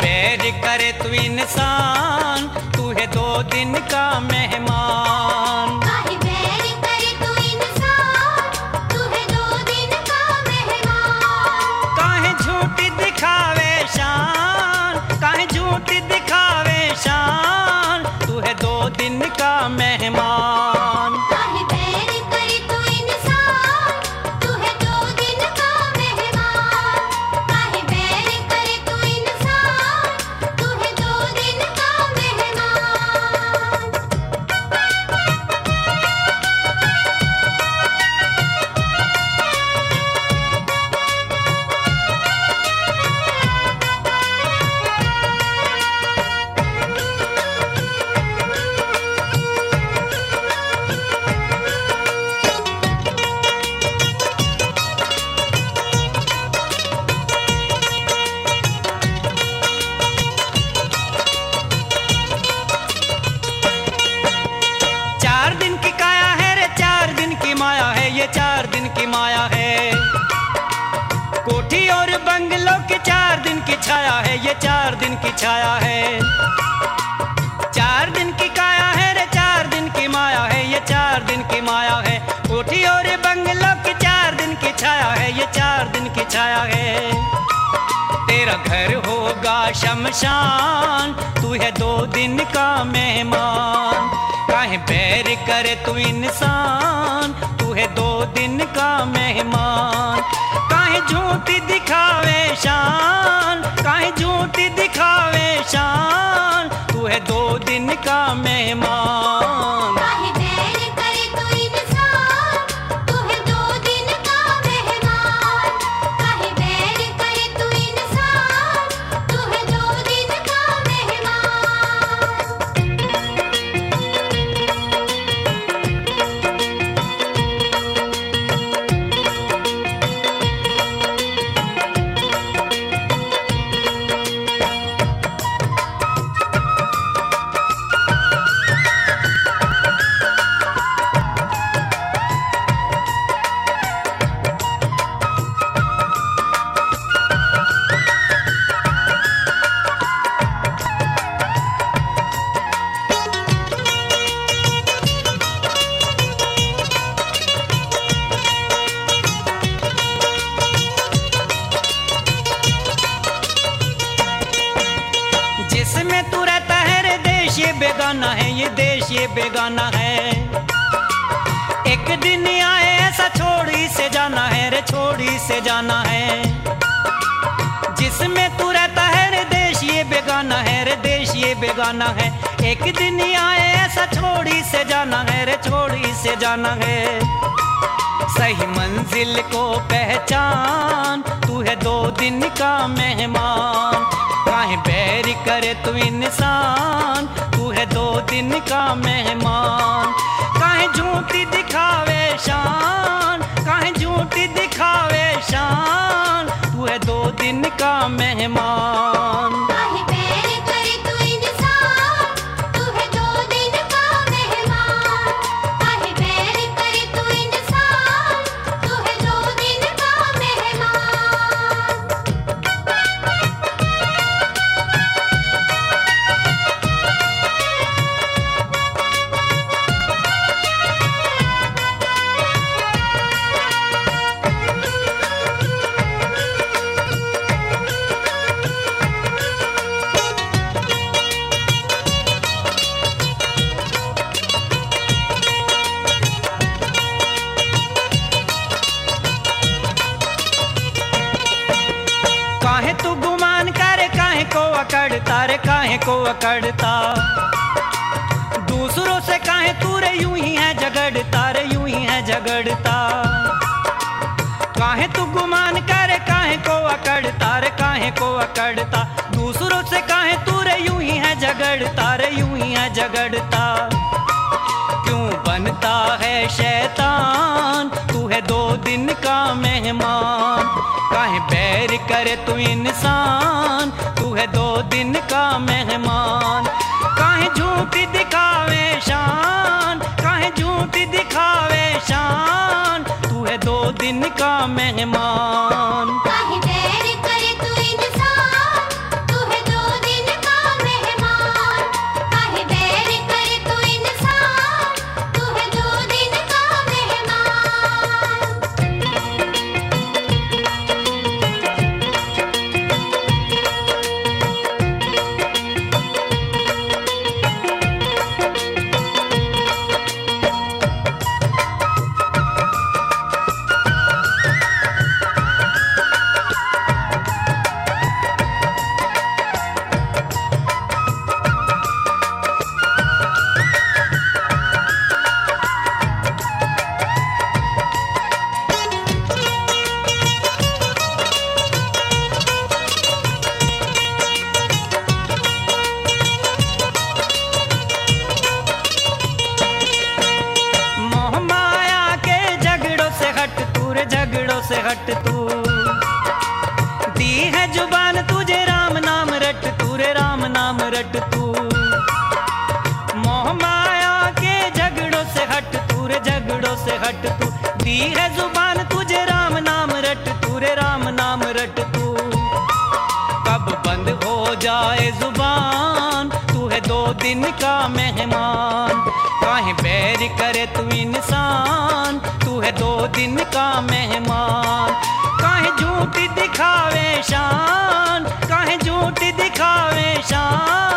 बैर करे तू इंसान तू है दो दिन का मेहमान। कोठी और बंगलों की चार दिन की छाया है, ये चार दिन की छाया है। चार दिन की काया है रे, चार दिन की माया है, ये चार दिन की माया है। कोठी और बंगलों की चार दिन की छाया है, ये चार दिन की छाया है। तेरा घर होगा शमशान, तू है दो दिन का मेहमान। काहे बैर करे तू इंसान, तू है दो दिन का मेहमान। ये बेगाना है। एक दिन आए, ऐसा छोड़ी से जाना है, रे छोड़ी से जाना है। जिसमें तू रहता है, रे देश ये बेगाना है, रे देश ये बेगाना है। एक दिन आए, ऐसा छोड़ी से जाना है, रे छोड़ी से जाना है। सही मंजिल को पहचान, तू है दो दिन का मेहमान। काहे बैर करे तू इंसान दिन का मेहमान। काहे को अकड़ता। दूसरों से काहे तू रे यूँ ही है झगड़ता रे यूँ ही है झगड़ता। काहे, तू गुमान करे, काहे को अकड़ता रे काहे को अकड़ता। दूसरों से काहे तू रे यूँ ही है झगड़ता रे यूँ ही है झगड़ता। क्यों बनता है शैतान? तू है दो दिन का मेहमान। काहे, बैर करे, तू इंसान। तू है दो दिन का है दो दिन का मेहमान। जाए ज़ुबान, तू है दो दिन का मेहमान। काहे बैर करे तू इंसान, तू है दो दिन का मेहमान। काहे झूठ दिखावे शान, काहे झूठ दिखावे शान।